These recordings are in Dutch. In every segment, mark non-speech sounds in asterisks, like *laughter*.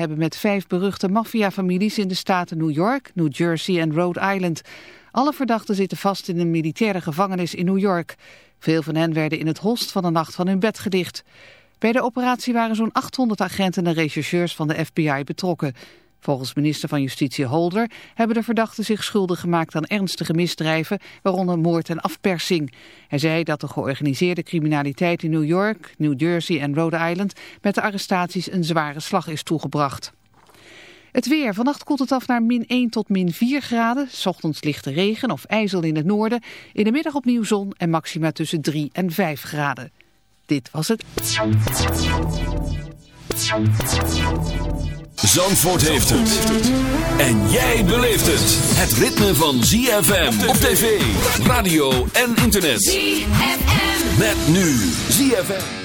hebben met vijf beruchte maffiafamilies in de staten New York, New Jersey en Rhode Island. Alle verdachten zitten vast in een militaire gevangenis in New York. Veel van hen werden in het holst van de nacht van hun bed gedicht. Bij de operatie waren zo'n 800 agenten en rechercheurs van de FBI betrokken. Volgens minister van Justitie Holder hebben de verdachten zich schuldig gemaakt aan ernstige misdrijven, waaronder moord en afpersing. Hij zei dat de georganiseerde criminaliteit in New York, New Jersey en Rhode Island met de arrestaties een zware slag is toegebracht. Het weer. Vannacht koelt het af naar min 1 tot min 4 graden. S ochtends lichte regen of ijzel in het noorden. In de middag opnieuw zon en maxima tussen 3 en 5 graden. Dit was het. Zandvoort heeft het. En jij beleeft het. Het ritme van ZFM op tv, radio en internet. ZFM. Met nu ZFM.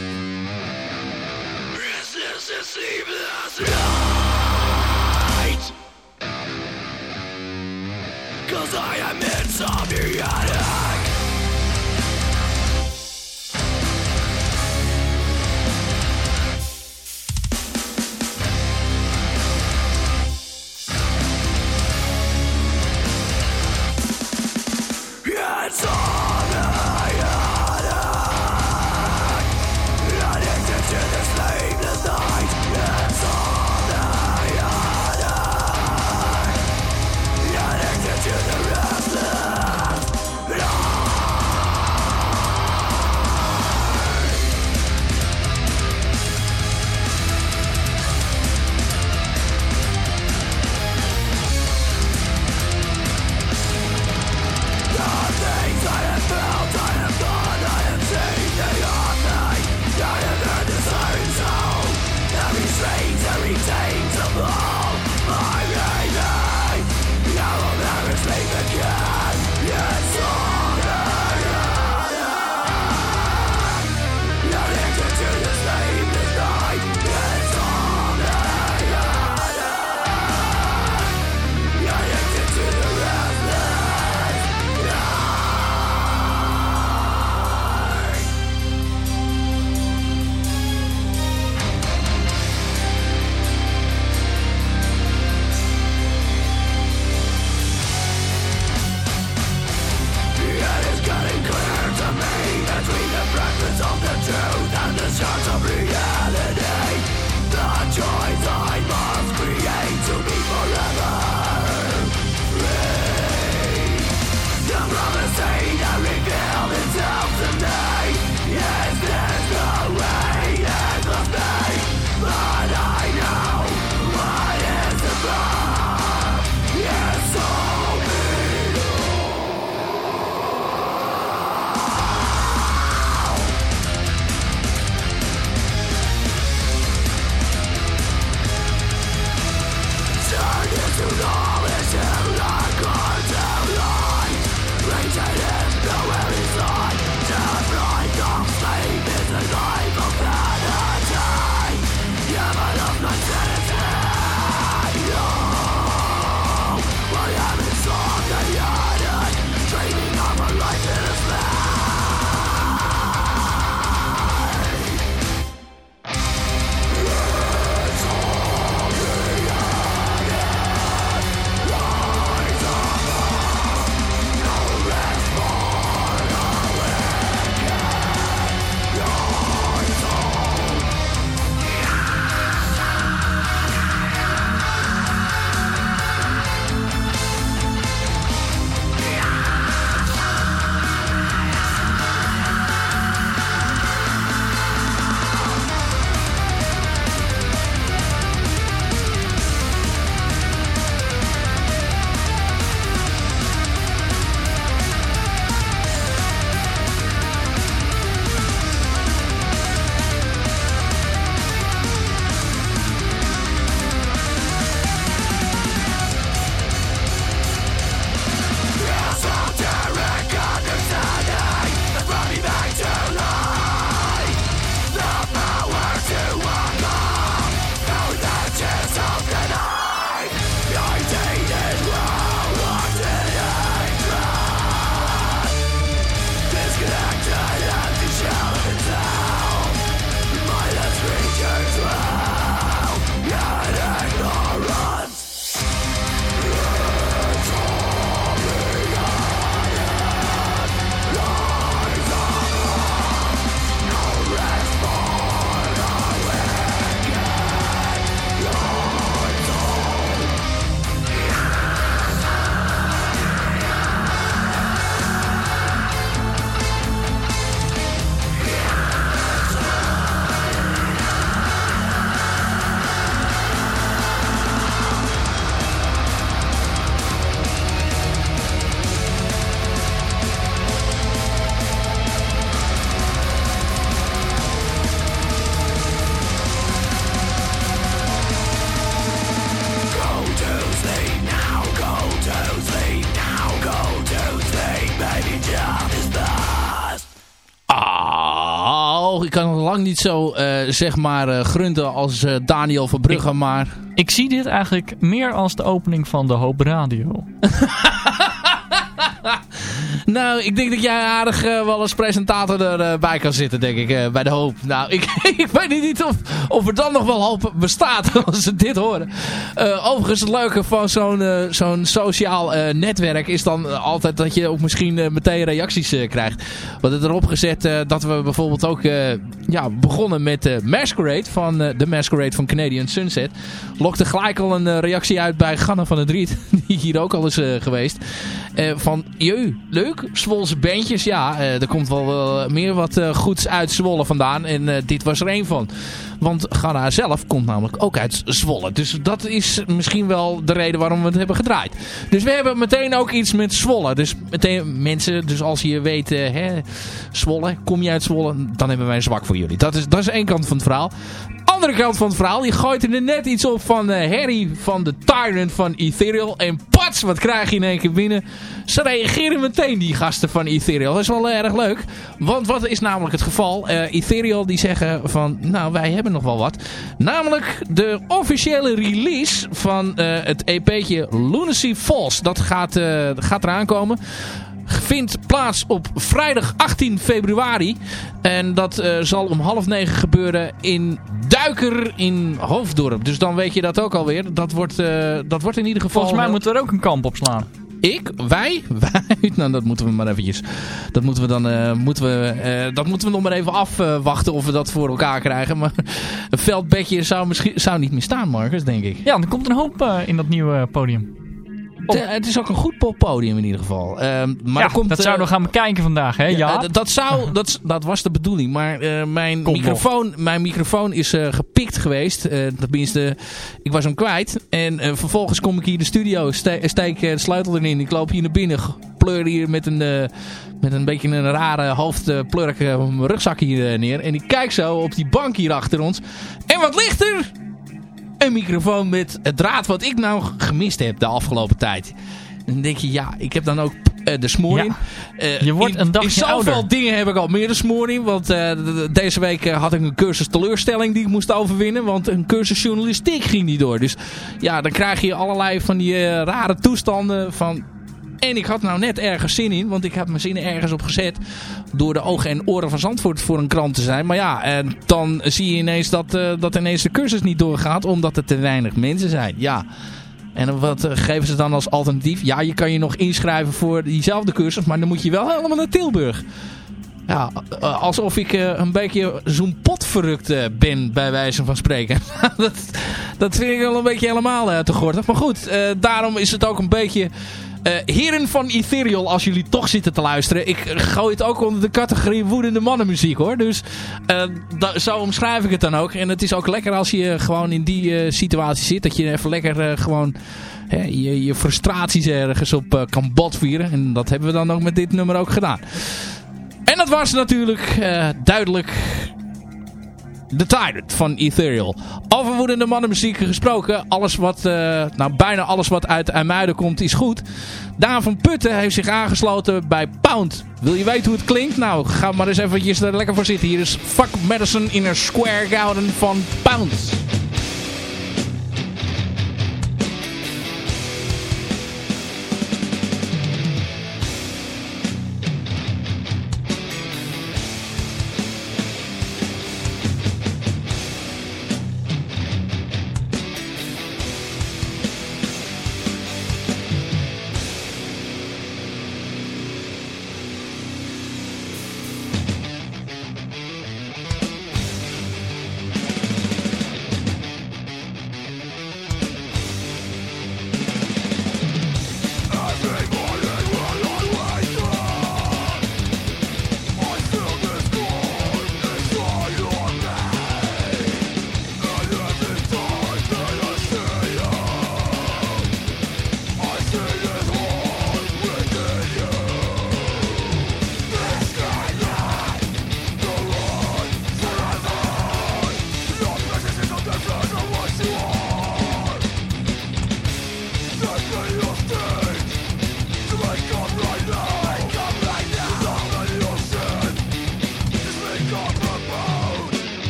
Cause I am insomniac. Lang niet zo, zeg maar, grunten als Daniel Verbrugge, maar... Ik zie dit eigenlijk meer als de opening van de Hoop Radio. *laughs* nou, ik denk dat jij aardig uh, wel als presentator erbij kan zitten, denk ik, uh, bij de hoop. Nou, ik, *laughs* ik weet niet of, of er dan nog wel hoop bestaat *laughs* als ze dit horen. overigens, het leuke van zo'n zo'n sociaal netwerk is dan altijd dat je ook misschien meteen reacties krijgt. We hebben erop gezet dat we bijvoorbeeld ook ja, begonnen met de Masquerade van de Masquerade van Canadian Sunset. Lokte gelijk al een reactie uit bij Ganna van het Riet, *laughs* die hier ook al is geweest. van, jeu, leuk. Zwolse bandjes, ja, uh, er komt wel meer wat uh, goeds uit Zwolle vandaan. En dit was er een van. Want Ghana zelf komt namelijk ook uit Zwolle. Dus dat is misschien wel de reden waarom we het hebben gedraaid. Dus we hebben meteen ook iets met Zwolle. Dus meteen mensen, dus als je weet, hè, Zwolle, kom je uit Zwolle, dan hebben wij een zwak voor jullie. Dat is, dat is één kant van het verhaal andere kant van het verhaal. Die gooit er net iets op van uh, Harry van de Tyrant van Ethereal. En pats, wat krijg je in één keer binnen? Ze reageren meteen, die gasten van Ethereal. Dat is wel erg leuk. Want wat is namelijk het geval? Uh, Ethereal die zeggen van, nou wij hebben nog wel wat. Namelijk de officiële release van uh, het EP'tje Lunacy Falls. Dat gaat, gaat eraan komen vindt plaats op vrijdag 18 februari. En dat uh, zal om half negen gebeuren in Duiker in Hoofddorp. Dus dan weet je dat ook alweer. Dat wordt, uh, dat wordt in ieder geval... Volgens mij moeten we er ook een kamp op slaan. Ik? Wij? *laughs* Wij? Nou, dat moeten we maar eventjes. Dat moeten we dan, uh, moeten we, uh, dat moeten we nog maar even afwachten of we dat voor elkaar krijgen. Maar een veldbedje zou, misschien, zou niet meer staan, Marcus, denk ik. Ja, er komt een hoop uh, in dat nieuwe podium. Het is ook een goed poppodium in ieder geval. Uh, maar ja, komt, dat zouden we gaan bekijken vandaag, hè? Ja. Dat, zou, *laughs* dat, dat was de bedoeling. Maar uh, mijn, microfoon, mijn microfoon is gepikt geweest. tenminste, ik was hem kwijt. En vervolgens kom ik hier in de studio, ste steek de sleutel erin. Ik loop hier naar binnen, pleur hier met een, met een beetje een rare hoofdplurk mijn rugzak hier neer. En ik kijk zo op die bank hier achter ons. En wat ligt er? Een microfoon met het draad wat ik nou gemist heb de afgelopen tijd. En dan denk je, ja, ik heb dan ook uh, de smoring. Ja, uh, je wordt een dagje in zoveel dingen heb ik al meer de smoring. Want uh, deze week had ik een cursus teleurstelling die ik moest overwinnen. Want een cursus journalistiek ging niet door. Dus ja, dan krijg je allerlei van die rare toestanden van... En ik had nou net ergens zin in, want ik heb mijn zinnen ergens op gezet. Door de ogen en oren van Zandvoort voor een krant te zijn. Maar ja, en dan zie je ineens dat, uh, dat ineens de cursus niet doorgaat, omdat er te weinig mensen zijn. Ja. En wat uh, geven ze dan als alternatief? Ja, je kan je nog inschrijven voor diezelfde cursus, maar dan moet je wel helemaal naar Tilburg. Ja, uh, alsof ik een beetje zo'n potverrukt ben, bij wijze van spreken. *laughs* dat, dat vind ik wel een beetje helemaal te gortig. Maar goed, daarom is het ook een beetje heren van Ethereal, als jullie toch zitten te luisteren. Ik gooi het ook onder de categorie woedende mannenmuziek hoor. Dus uh, zo omschrijf ik het dan ook. En het is ook lekker als je gewoon in die uh, situatie zit. Dat je even lekker gewoon je, je, frustraties ergens op kan botvieren. En dat hebben we dan ook met dit nummer ook gedaan. En dat was natuurlijk duidelijk The Tyrant van Ethereal. Over woedende mannenmuziek gesproken. Alles wat, uh, nou bijna alles wat uit IJmuiden komt is goed. Daan van Putten heeft zich aangesloten bij Pound. Wil je weten hoe het klinkt? Nou, ga maar eens eventjes er lekker voor zitten. Hier is Fuck Madison in een Square Garden van Pound.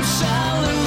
Dit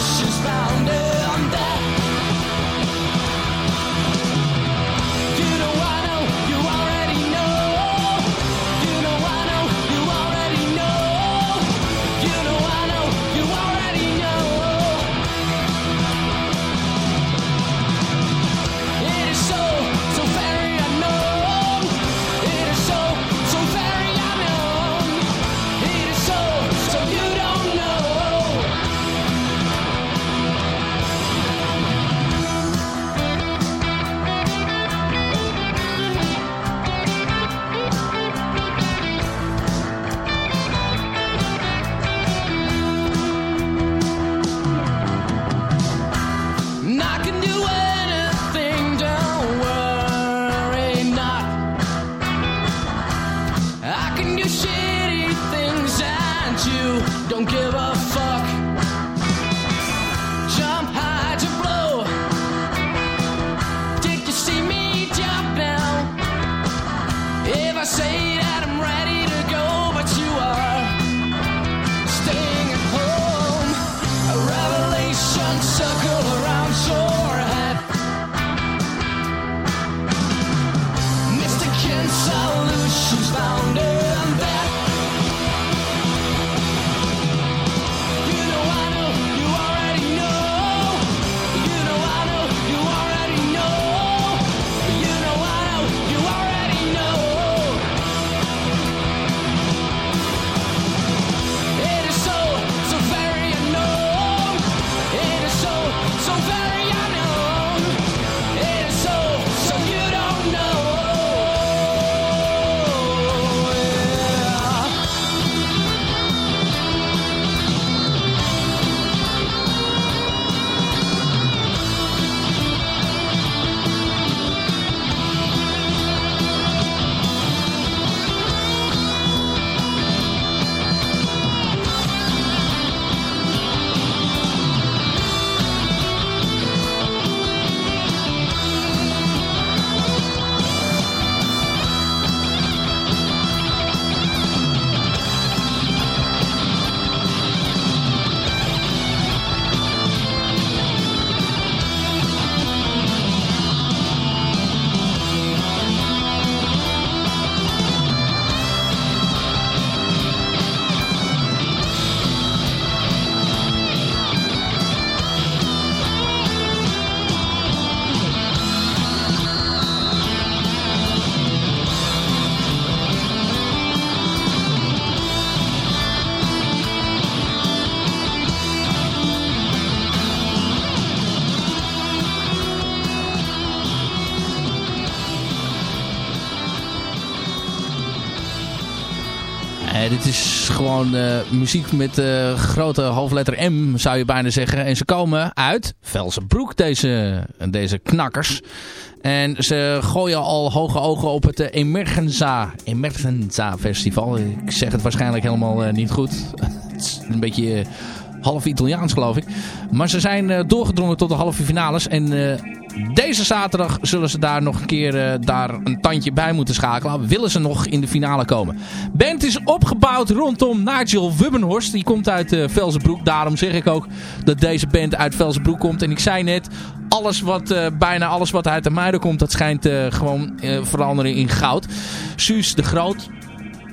gewoon uh, muziek met uh, grote hoofdletter M, zou je bijna zeggen. En ze komen uit Velsenbroek, deze, deze knakkers. En ze gooien al hoge ogen op het Emergenza, Emergenza Festival. Ik zeg het waarschijnlijk helemaal niet goed. *laughs* het is een beetje half Italiaans geloof ik. Maar ze zijn doorgedrongen tot de halve finales. En deze zaterdag zullen ze daar nog een keer uh, daar een tandje bij moeten schakelen. Willen ze nog in de finale komen. Band is opgebouwd rondom Nigel Wubbenhorst. Die komt uit uh, Velzenbroek. Daarom zeg ik ook dat deze band uit Velzenbroek komt. En ik zei net, alles wat, uh, bijna alles wat uit de muiden komt, dat schijnt gewoon veranderen in goud. Suus de Groot,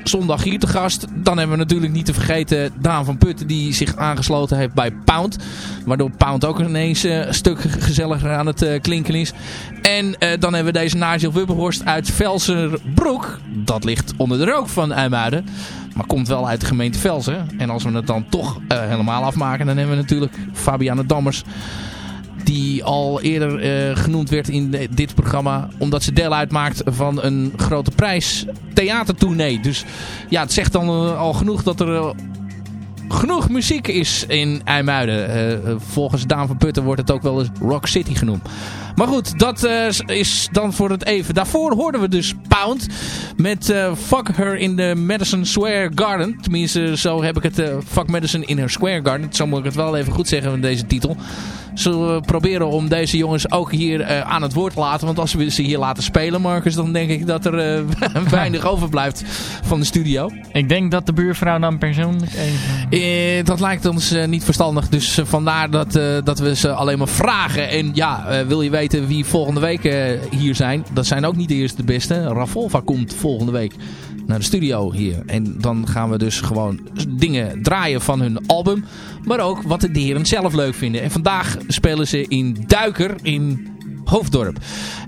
zondag hier te gast. Dan hebben we natuurlijk niet te vergeten Daan van Putten die zich aangesloten heeft bij Pound. Waardoor Pound ook ineens uh, een stuk gezelliger aan het uh, klinken is. En uh, dan hebben we deze Nigel Wubberhorst uit Velserbroek. Dat ligt onder de rook van IJmuiden. Maar komt wel uit de gemeente Velsen. En als we het dan toch helemaal afmaken, dan hebben we natuurlijk Fabiana Dammers die al eerder uh, genoemd werd in dit programma. Omdat ze deel uitmaakt van een grote prijs theatertournee. Dus ja, het zegt dan uh, al genoeg dat er uh, genoeg muziek is in IJmuiden. volgens Daan van Putten wordt het ook wel eens Rock City genoemd. Maar goed, dat is dan voor het even. Daarvoor hoorden we dus Pound met Fuck Her in the Madison Square Garden. Tenminste, zo heb ik het. Fuck Madison in her Square Garden. Zo moet ik het wel even goed zeggen met deze titel zullen we proberen om deze jongens ook hier aan het woord te laten. Want als we ze hier laten spelen, Marcus, dan denk ik dat er *laughs* weinig overblijft van de studio. Ik denk dat de buurvrouw dan persoonlijk even... Uh, dat lijkt ons niet verstandig. Dus vandaar dat, dat we ze alleen maar vragen. En ja, wil je weten wie volgende week hier zijn? Dat zijn ook niet de eerste de beste. Ravolva komt volgende week naar de studio hier. En dan gaan we dus gewoon dingen draaien van hun album. Maar ook wat de heren zelf leuk vinden. En vandaag spelen ze in Duiker in Hoofddorp.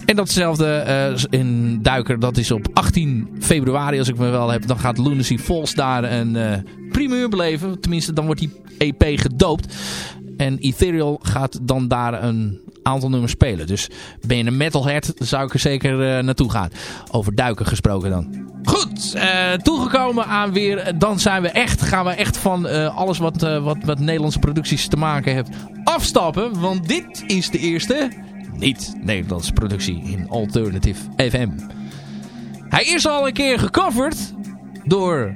En datzelfde uh, in Duiker, dat is op 18 februari als ik me wel heb. Dan gaat Lunacy Falls daar een uh, primeur beleven. Tenminste, dan wordt die EP gedoopt. En Ethereal gaat dan daar een aantal nummers spelen. Dus ben je een metalhead, zou ik er zeker uh, naartoe gaan. Over duiken gesproken dan. Goed, toegekomen aan weer, dan zijn we echt, gaan we echt van alles wat, wat met Nederlandse producties te maken heeft afstappen. Want dit is de eerste niet-Nederlandse productie in Alternative FM. Hij is al een keer gecoverd door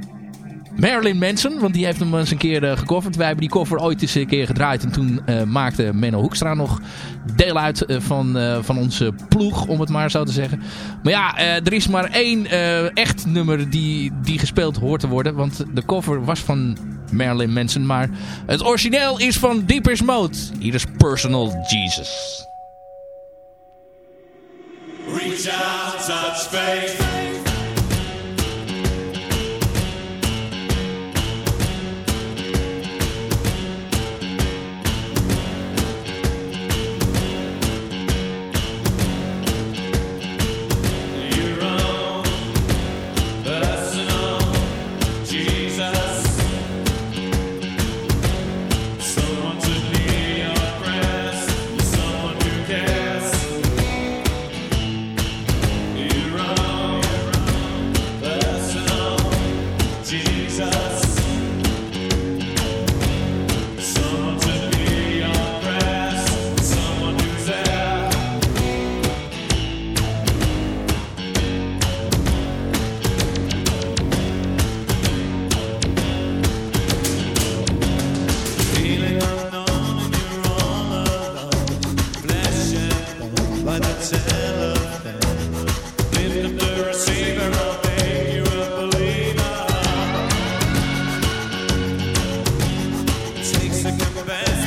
Marilyn Manson, want die heeft hem eens een keer uh, gecoverd. Wij hebben die cover ooit eens een keer gedraaid. En toen uh, maakte Menno Hoekstra nog deel uit uh, van, van onze ploeg, om het maar zo te zeggen. Maar ja, er is maar één echt nummer die, die gespeeld hoort te worden. Want de cover was van Marilyn Manson. Maar het origineel is van Deepest Mode. Hier is Personal Jesus. Reach out, touch faith.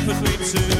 with me too.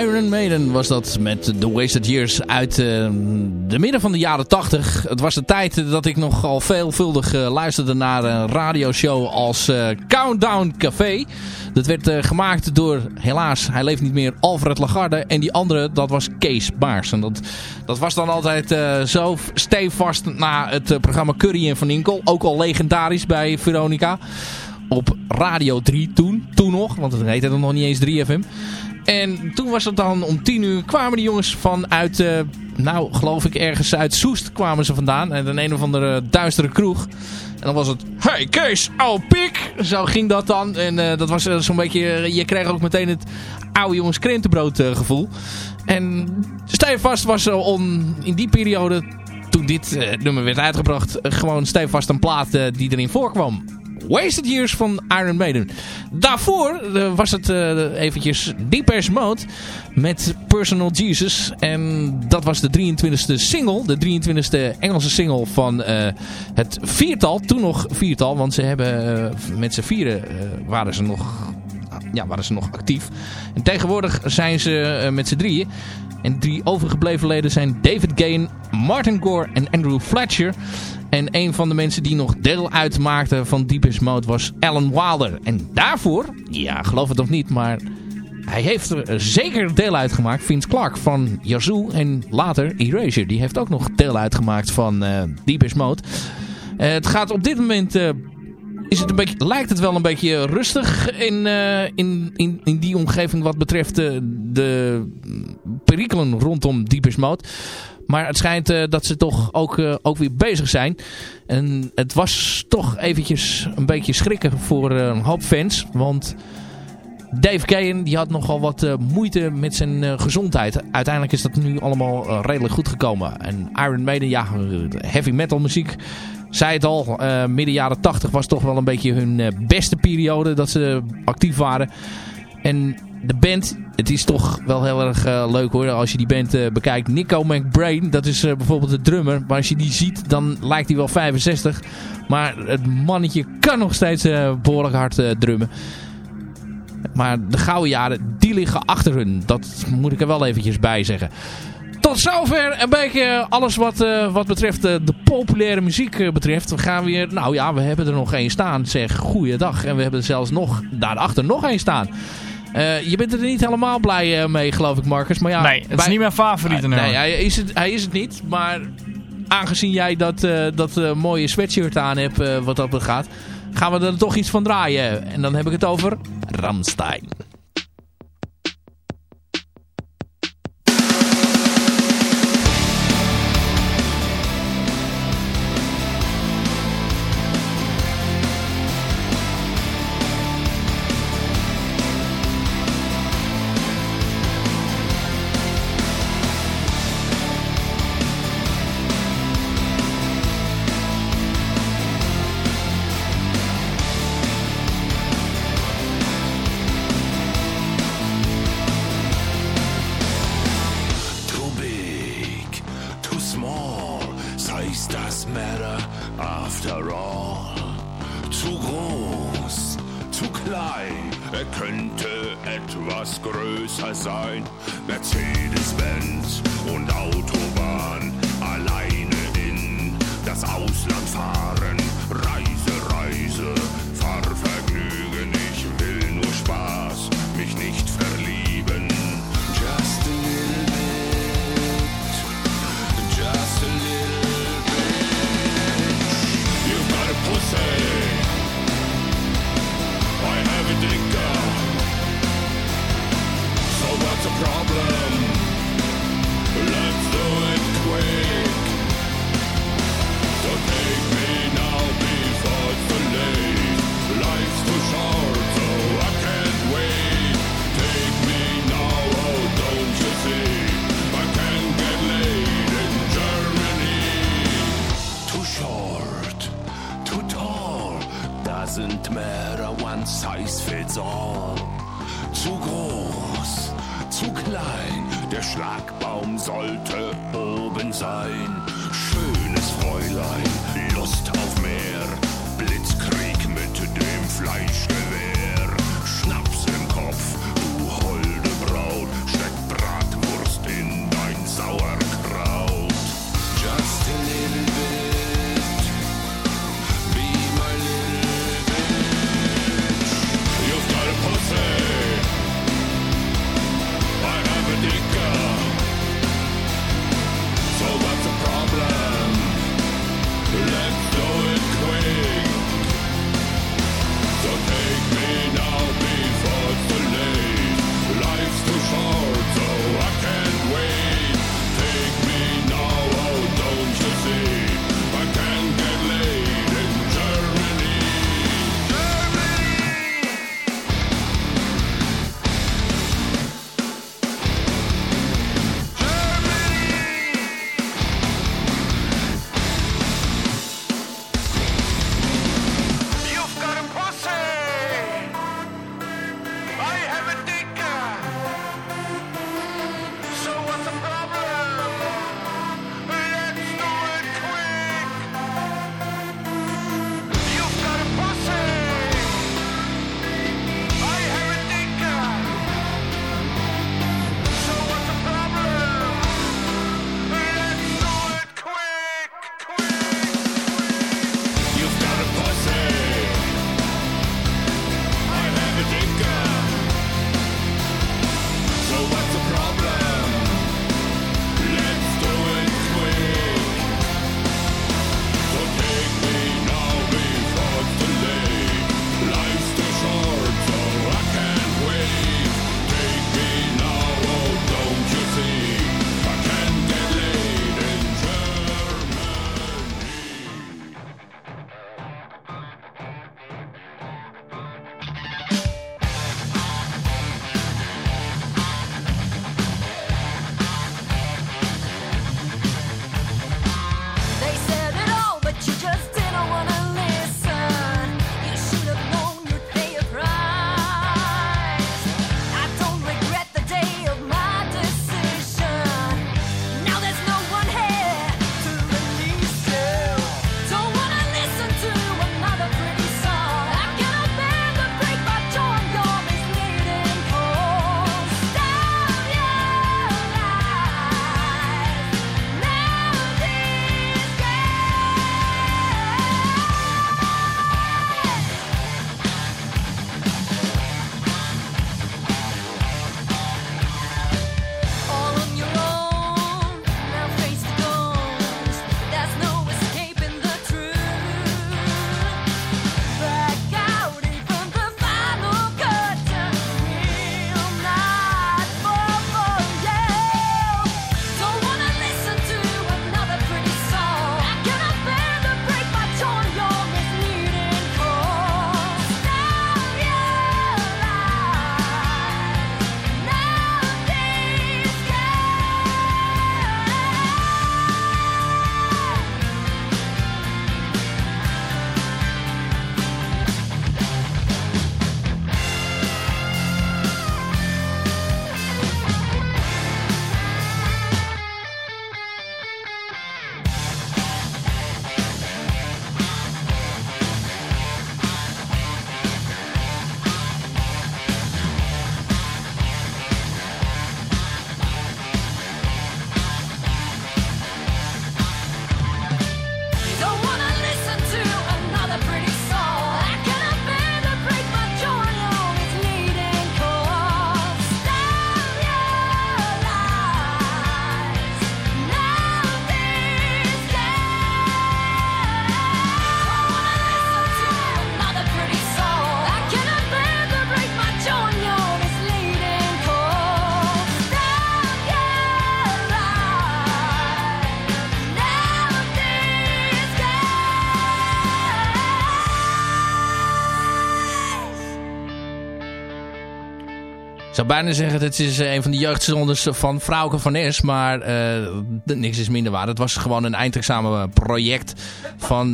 Iron Maiden was dat met The Wasted Years uit uh, de midden van de jaren 80. Het was de tijd dat ik nogal veelvuldig uh, luisterde naar een radioshow als uh, Countdown Café. Dat werd gemaakt door, helaas, hij leeft niet meer, Alfred Lagarde. En die andere, dat was Kees Baars. En dat, dat was dan altijd zo stevast na het programma Curry en Van Inkel. Ook al legendarisch bij Veronica op Radio 3 toen. Toen nog, want het heette dan nog niet eens 3FM. En toen was het dan om 10 uur kwamen die jongens vanuit, uh, nou geloof ik ergens uit Soest kwamen ze vandaan. En een een of andere duistere kroeg. En dan was het, hey Kees, oude pik. Zo ging dat dan. En uh, dat was uh, zo'n beetje, je kreeg ook meteen het oude jongens krentenbrood gevoel. En stevast was on, in die periode, toen dit nummer werd uitgebracht, gewoon stevast een plaat die erin voorkwam. Wasted Years van Iron Maiden. Daarvoor uh, was het uh, eventjes Deepest Mode met Personal Jesus. En dat was de 23e single. De 23e Engelse single van uh, het viertal. Toen nog viertal, want ze hebben met z'n vieren waren ze nog ja, waren ze nog actief. En tegenwoordig zijn ze met z'n drieën. En drie overgebleven leden zijn David Gain, Martin Gore en Andrew Fletcher. En een van de mensen die nog deel uitmaakte van Deepest Mode was Alan Wilder. En daarvoor, ja geloof het of niet, maar hij heeft er zeker deel uitgemaakt. Vince Clark van Yazoo en later Erasure. Die heeft ook nog deel uitgemaakt van uh, Deepest Mode. Uh, het gaat op dit moment... Uh, is het een beetje, lijkt het wel een beetje rustig in, in, in, in die omgeving wat betreft de, de perikelen rondom Deepest Mode. Maar het schijnt uh, dat ze toch ook, uh, ook weer bezig zijn. En het was toch eventjes een beetje schrikken voor uh, een hoop fans. Want Dave Kayen die had nogal wat moeite met zijn gezondheid. Uiteindelijk is dat nu allemaal redelijk goed gekomen. En Iron Maiden, ja, heavy metal muziek. Zei het al, midden jaren 80 was toch wel een beetje hun beste periode dat ze actief waren. En de band, het is toch wel heel erg uh, leuk hoor. Als je die band uh, bekijkt. Nico McBrain, dat is uh, bijvoorbeeld de drummer. Maar als je die ziet, dan lijkt hij wel 65. Maar het mannetje kan nog steeds behoorlijk hard drummen. Maar de gouden jaren, die liggen achter hun. Dat moet ik er wel eventjes bij zeggen. Tot zover een beetje alles wat, wat betreft de populaire muziek betreft. We gaan weer, nou ja, we hebben er nog één staan. Zeg, goeiedag. En we hebben er zelfs nog daarachter nog één staan. Uh, je bent er niet helemaal blij uh, mee, geloof ik, Marcus. Maar ja, nee, het bij... is niet mijn favoriete uh, Nee, hij is, het, hij is het niet. Maar aangezien jij dat, dat mooie sweatshirt aan hebt, wat dat gaat... gaan we er toch iets van draaien. En dan heb ik het over Ramstein. Zou bijna zeggen, het is een van de jeugdzonders van Frauke van Es. Maar niks is minder waar. Het was gewoon een eindexamenproject van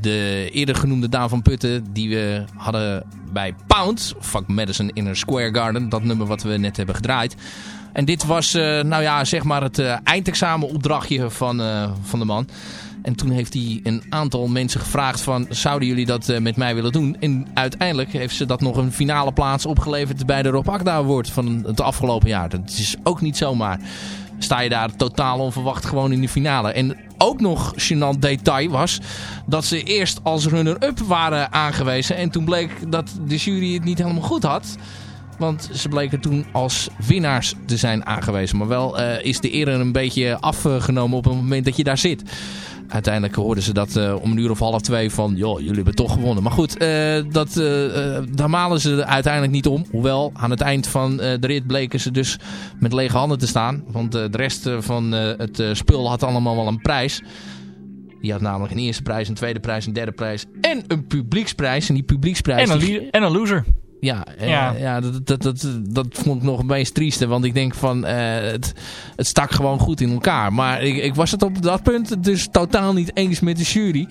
de eerder genoemde Daan van Putten. Die we hadden bij Pound, vak Madison Inner Square Garden. Dat nummer wat we net hebben gedraaid. En dit was, nou ja, zeg maar het eindexamenopdrachtje van, van de man. En toen heeft hij een aantal mensen gevraagd van... zouden jullie dat uh, met mij willen doen? En uiteindelijk heeft ze dat nog een finale plaats opgeleverd... bij de Rob Akda Award van het afgelopen jaar. Dat is ook niet zomaar. Sta je daar totaal onverwacht gewoon in de finale. En ook nog gênant detail was... dat ze eerst als runner-up waren aangewezen... en toen bleek dat de jury het niet helemaal goed had... Want ze bleken toen als winnaars te zijn aangewezen. Maar wel uh, is de eer een beetje afgenomen op het moment dat je daar zit uiteindelijk hoorden ze dat uh, om een uur of half twee van... joh, jullie hebben toch gewonnen. Maar goed, uh, dat, uh, daar malen ze uiteindelijk niet om. Hoewel, aan het eind van de rit bleken ze dus met lege handen te staan. Want de rest van het spul had allemaal wel een prijs. Die had namelijk een eerste prijs, een tweede prijs, een derde prijs en een publieksprijs. En die publieksprijs... En een, en een loser. Ja, ja. ja dat, dat, dat, dat vond ik nog een beetje trieste. Want ik denk van, uh, het, het stak gewoon goed in elkaar. Maar ik, ik was het op dat punt dus totaal niet eens met de jury.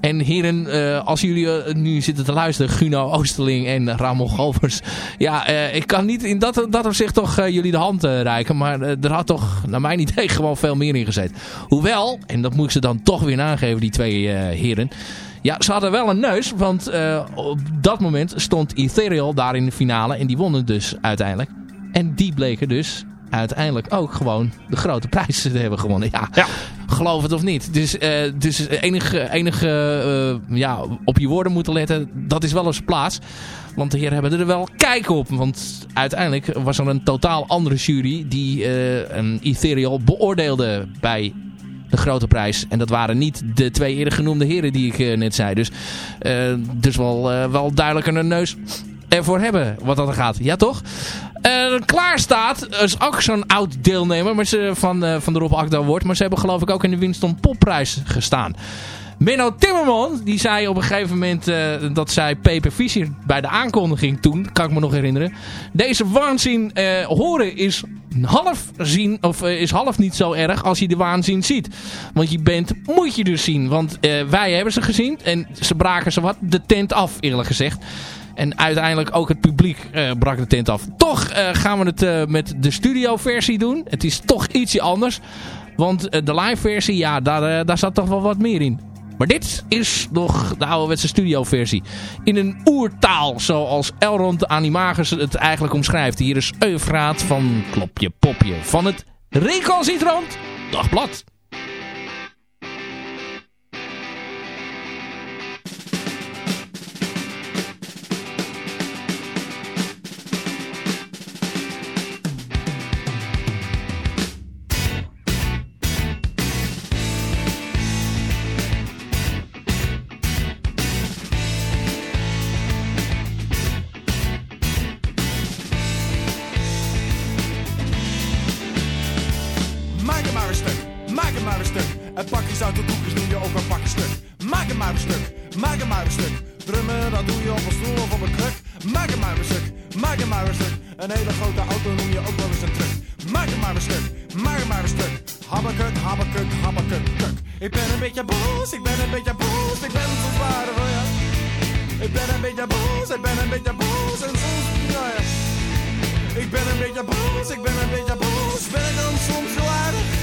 En heren, uh, als jullie uh, nu zitten te luisteren, Guno Oosterling en Ramon Govers. Ja, uh, ik kan niet in dat, dat opzicht toch jullie de hand reiken. Maar er had toch, naar mijn idee, gewoon veel meer in gezeten. Hoewel, en dat moet ik ze dan toch weer aangeven, die twee heren... Ja, ze hadden wel een neus, want uh, op dat moment stond Ethereal daar in de finale en die wonnen dus uiteindelijk. En die bleken dus uiteindelijk ook gewoon de grote prijs te hebben gewonnen. Ja, ja. geloof het of niet. Dus, uh, dus enige, enige uh, ja, op je woorden moeten letten, dat is wel eens plaats. Want de heren hebben er wel kijk op. Want uiteindelijk was er een totaal andere jury die een Ethereal beoordeelde bij de grote prijs. En dat waren niet de twee eerder genoemde heren die ik uh, net zei. Dus, uh, dus wel, uh, wel duidelijk een neus ervoor hebben wat dat er gaat. Ja toch? klaar staat, is ook zo'n oud deelnemer maar ze, van, van de Rob Akda wordt. Maar ze hebben geloof ik ook in de Winston Popprijs gestaan. Menno Timmerman, die zei op een gegeven moment uh, dat zij Fischer bij de aankondiging toen, kan ik me nog herinneren. Deze waanzin uh, horen is half zien, of uh, is half niet zo erg als je de waanzin ziet. Want je bent, moet je dus zien. Want wij hebben ze gezien en ze braken ze wat de tent af eerlijk gezegd. En uiteindelijk ook het publiek brak de tent af. Toch gaan we het met de studio versie doen. Het is toch ietsje anders. Want de live versie, ja, daar, daar zat toch wel wat meer in. Maar dit is nog de ouderwetse studioversie. In een oertaal, zoals Elrond de Animagus het eigenlijk omschrijft. Hier is Eufraat van Klopje Popje van het Recalcitrant Dagblad. maar stuk. Een hele grote auto noem je ook wel eens een truck. Maak het maar een stuk, maak hem maar een stuk. Habakuk, habakuk, habakuk, kuk. Ik ben een beetje boos, ik ben een beetje boos, ik ben zo zwaar ja. Ik ben een beetje boos, ik ben een beetje boos en soms, ja, ja. Ik ben een beetje boos, ik ben een beetje boos, ben ik dan soms zo aardig?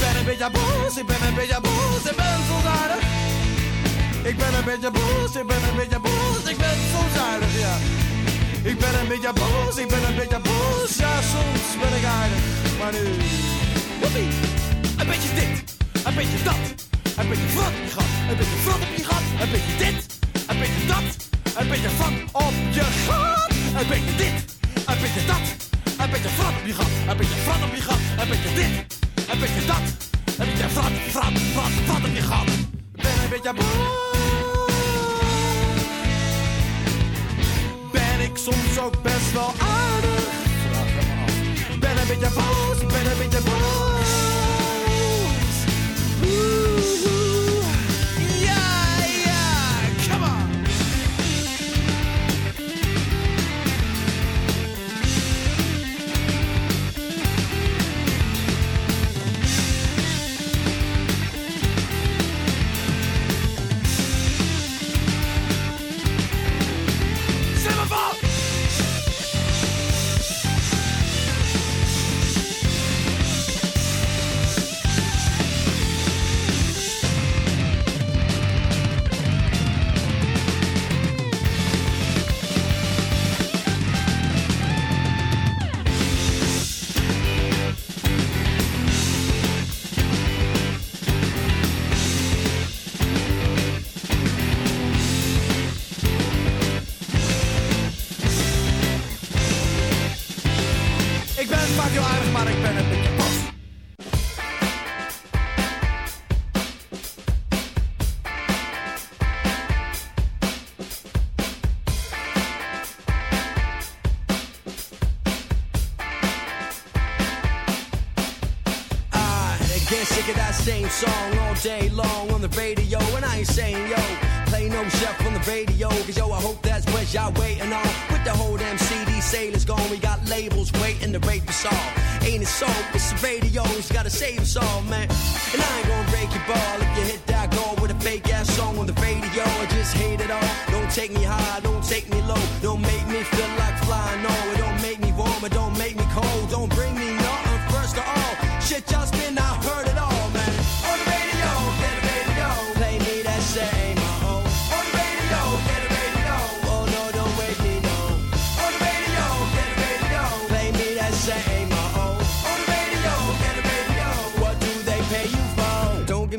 Ik ben een beetje boos, ik ben een beetje boos, ik ben zo zuinig. Ik ben een beetje boos, ik ben een beetje boos, ik ben zo zuinig, ja. Ik ben een beetje boos, ik ben een beetje boos, ja soms ben ik aardig. Maar nu, woepie, een beetje dit, een beetje dat, een beetje van op je gat, een beetje vrot op je gat, een beetje dit, een beetje dat, een beetje van op je gat, een beetje dit, een beetje dat, een beetje vrot op je gat, een beetje vrot op je gat, een beetje dit een beetje dat. Een beetje frot, frot, frot, frot op je gat. Ik ben een beetje boos. Ben ik soms ook best wel aardig? Ben een beetje boos, ben een beetje boos. Day long on the radio, and I ain't saying yo, play no chef on the radio, cause yo, I hope that's what y'all waiting on. With the whole damn CD sailors gone, we got labels waiting to rape us all. Ain't it so? It's the radio, it's gotta save us all, man. And I ain't gonna break your ball if you hit that goal with a fake ass song on the radio. I just hate it all. Don't take me high, don't take me low, don't make me feel like flying. No, it don't make me warm, it don't make me cold, don't bring me nothing. First of all, shit y'all spin, I heard it all,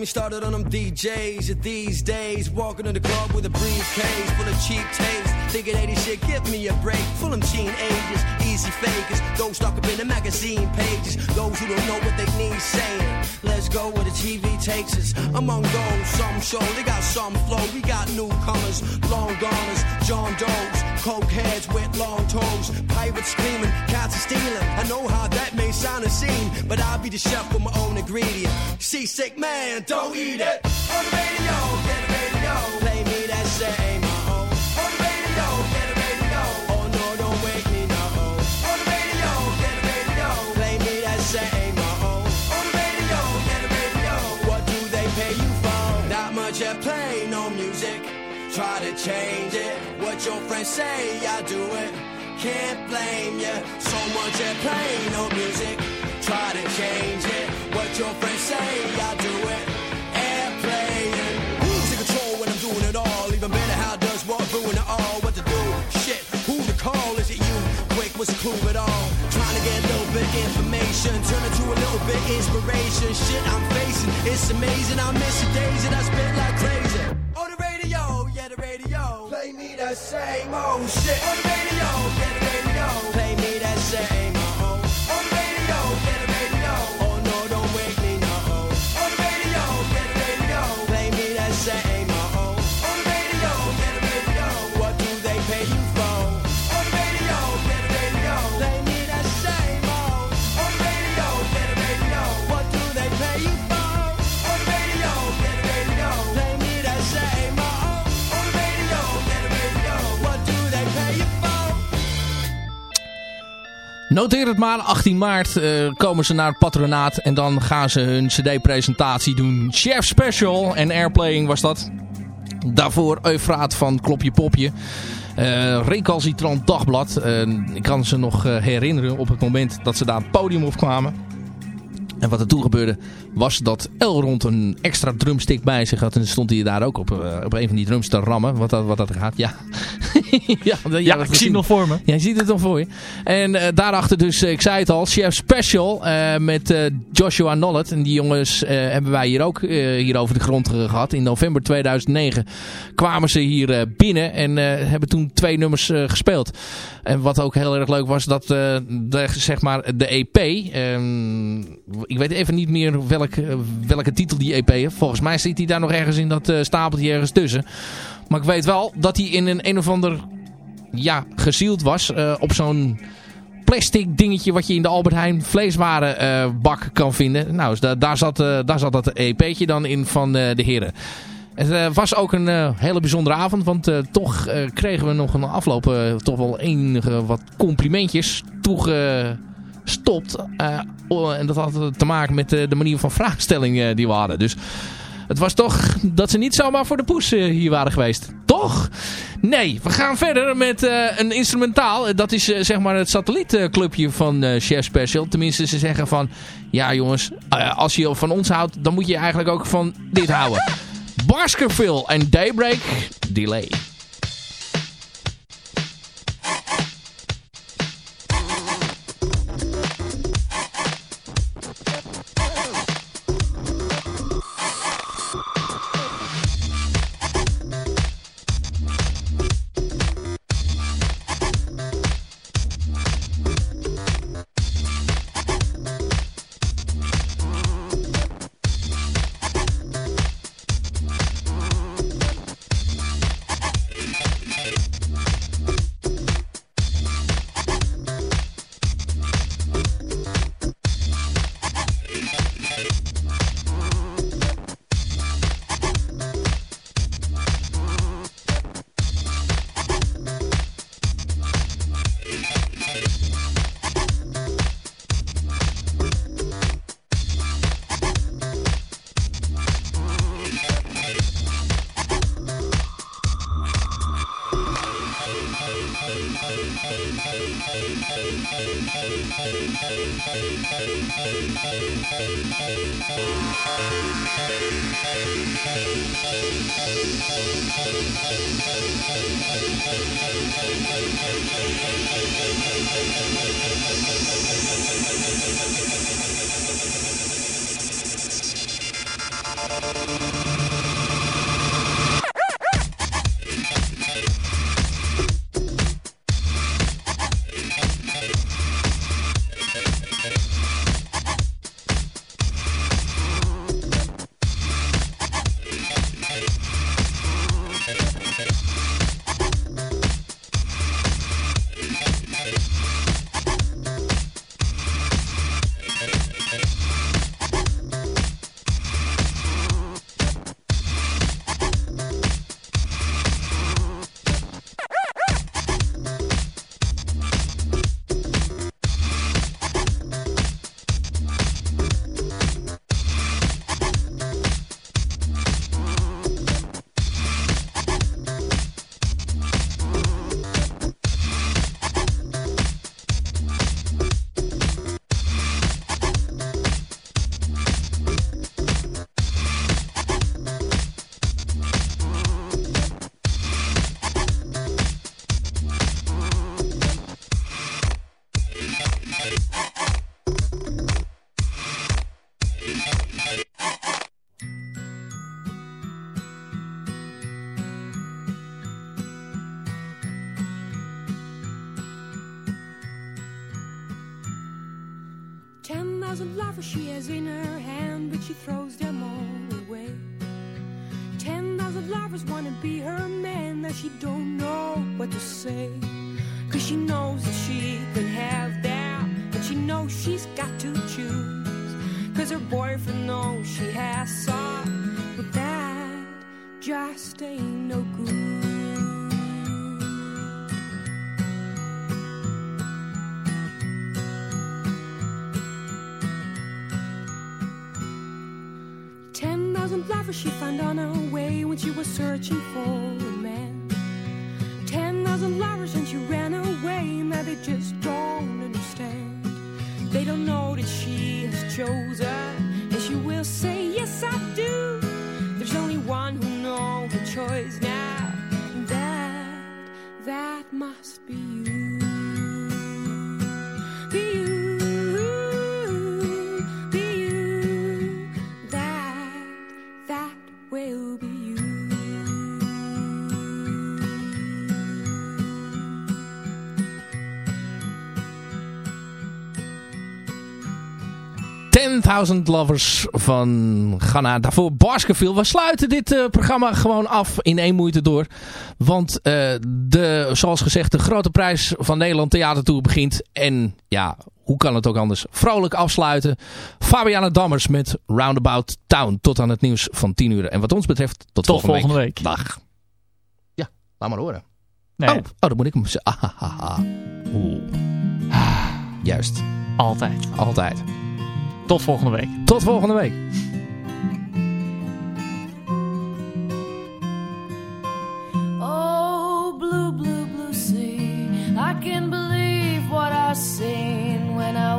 me started on them DJs these days. Walking to the club with a briefcase full of cheap taste. Thinking 80 shit, give me a break. Full of teenagers, easy fakers. Those stuck up in the magazine pages. Those who don't know what they need saying. Let's go where the TV takes us. Among those, some show they got some flow. We got newcomers, long goners, John Doe's, coke heads with long toes, pirates screaming, cats are stealing. I know how that may sound a scene, but I'll be the chef with my own ingredient. Seasick man, don't eat it. On the radio, get the radio, play me that same. Oh, on the radio, get the radio. Oh no, don't wake me no. On the radio, get the radio, play me that same. Oh, on the radio, get the radio. What do they pay you for? Not much at play, no music. Try to change it. What your friends say, I do it. Can't blame ya. So much at play, no music. Try to change it. What your friends say, I do The clue at all? Trying to get a little bit information, turn it to a little bit inspiration. Shit, I'm facing, it's amazing. I miss the days that I spit like crazy. On the radio, yeah, the radio. Play me that same old shit. On the radio, yeah, the radio. Play me that same Noteer het maar, 18 maart eh, komen ze naar het patronaat en dan gaan ze hun cd-presentatie doen. Chef Special en Airplaying was dat. Daarvoor Eufraat van Klopje Popje. Eh Recalcitrant Dagblad. Eh, ik kan ze nog herinneren op het moment dat ze daar het podium op kwamen. En wat er toen gebeurde was dat Elrond een extra drumstick bij zich had. En stond hij daar ook op, op een van die drums te rammen. Wat dat, wat dat gaat, ja. *laughs* *laughs* ja, ja, ik zie het nog voor me. Jij ziet het nog voor je. En uh, daarachter dus, ik zei het al, Chef Special uh, met uh, Joshua Nollet. En die jongens hebben wij hier ook hier over de grond gehad. In november 2009 kwamen ze hier binnen en hebben toen twee nummers gespeeld. En wat ook heel erg leuk was, dat de, zeg maar de EP, ehm, ik weet even niet meer welke, welke titel die EP heeft. Volgens mij zit hij daar nog ergens in dat stapeltje ergens tussen. Maar ik weet wel dat hij in een een of ander ja, gezield was uh, op zo'n plastic dingetje wat je in de Albert Heijn vleeswarenbak uh, kan vinden. Nou, da daar, zat, uh, daar zat dat EP'tje dan in van de heren. Het was ook een hele bijzondere avond, want toch kregen we nog een afloop toch wel enige wat complimentjes toegestopt. en dat had te maken met de manier van vraagstelling die we hadden. Dus het was toch dat ze niet zomaar voor de poes uh, hier waren geweest. Toch? Nee, we gaan verder met uh, een instrumentaal. Dat is zeg maar het satellietclubje van Chef Special. Tenminste, ze zeggen van... Ja jongens, als je van ons houdt... dan moet je eigenlijk ook van dit houden. Baskerville en Daybreak Delay. Choice now that that that will be you. Ten Thousand Lovers van Ghana. Daarvoor Baskerville. We sluiten dit eh, programma gewoon af in één moeite door. Want eh, de, zoals gezegd, de grote prijs van Nederland Theatertour begint. En ja, hoe kan het ook anders? Vrolijk afsluiten. Fabiana Dammers met Roundabout Town. Tot aan het nieuws van 10 uur. En wat ons betreft, tot, Tot volgende week. Dag. Ja, laat maar horen. Nee, Oh, oh, dan moet ik hem zeggen. Ah, ah, ah, ah. Oeh. Ah, *sighs* Juist, altijd. altijd. Tot volgende week. Tot volgende week. Oh, blue, blue, blue sea. I can believe what I I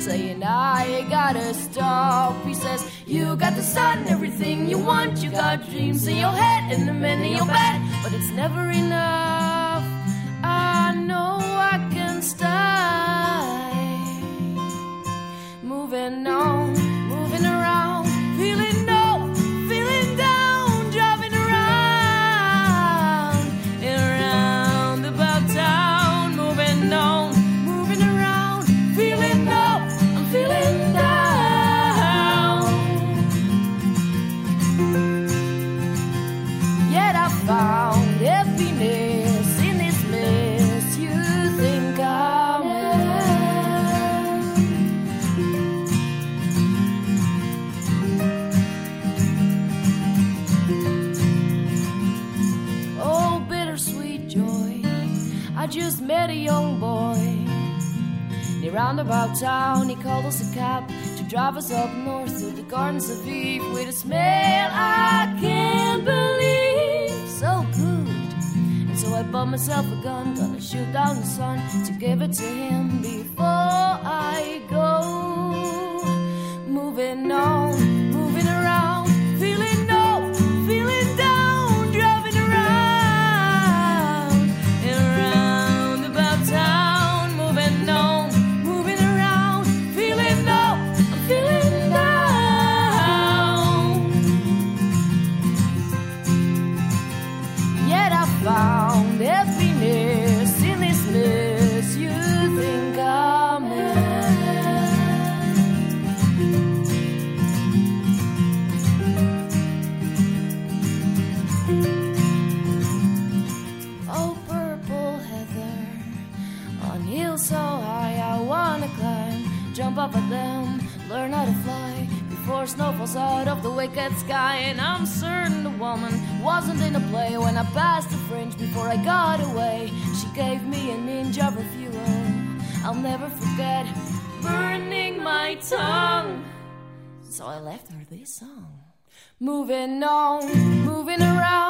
Saying, I gotta stop. He says, You got the sun, everything you want. You got dreams in your head and the men in your bed. But it's never enough. I know I can stay. Moving on, drive us up north to the gardens of Eve with a smell I can't believe. So good. And so I bought myself a gun, gonna shoot down the sun to give it to him sky. And I'm certain the woman wasn't in a play when I passed the fringe before I got away. She gave me of her fuel. I'll never forget burning my tongue. So I left her this song. Moving on, moving around,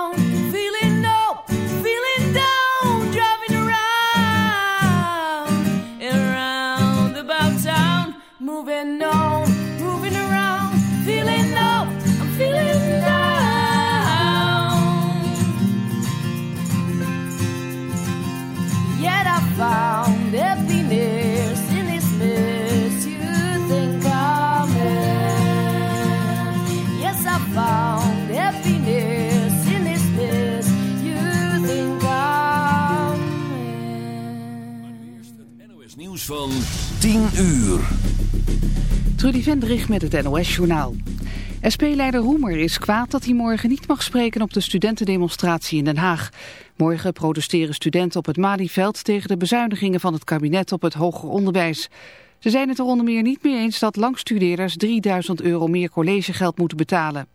Vendrich met het NOS-journaal. SP-leider Roemer is kwaad dat hij morgen niet mag spreken op de studentendemonstratie in Den Haag. Morgen protesteren studenten op het Malieveld tegen de bezuinigingen van het kabinet op het hoger onderwijs. Ze zijn het er onder meer niet mee eens dat langstudeerders 3000 euro meer collegegeld moeten betalen.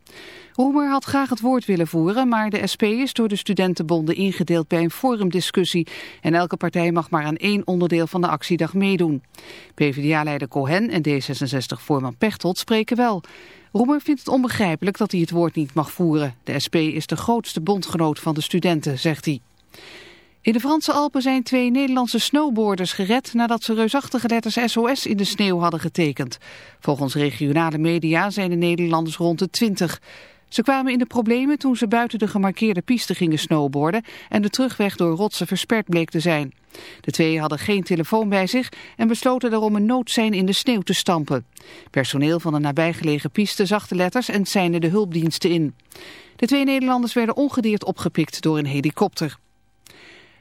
Roemer had graag het woord willen voeren, maar de SP is door de studentenbonden ingedeeld bij een forumdiscussie. En elke partij mag maar aan één onderdeel van de actiedag meedoen. PvdA-leider Cohen en D66-voorman Pechtold spreken wel. Roemer vindt het onbegrijpelijk dat hij het woord niet mag voeren. De SP is de grootste bondgenoot van de studenten, zegt hij. In de Franse Alpen zijn twee Nederlandse snowboarders gered nadat ze reusachtige letters SOS in de sneeuw hadden getekend. Volgens regionale media zijn de Nederlanders rond de 20. Ze kwamen in de problemen toen ze buiten de gemarkeerde piste gingen snowboarden en de terugweg door rotsen versperd bleek te zijn. De twee hadden geen telefoon bij zich en besloten daarom een noodsein in de sneeuw te stampen. Personeel van de nabijgelegen piste zag de letters en seinde de hulpdiensten in. De twee Nederlanders werden ongedeerd opgepikt door een helikopter.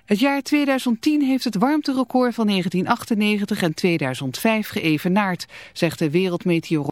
Het jaar 2010 heeft het warmterecord van 1998 en 2005 geëvenaard, zegt de Wereldmeteorologie.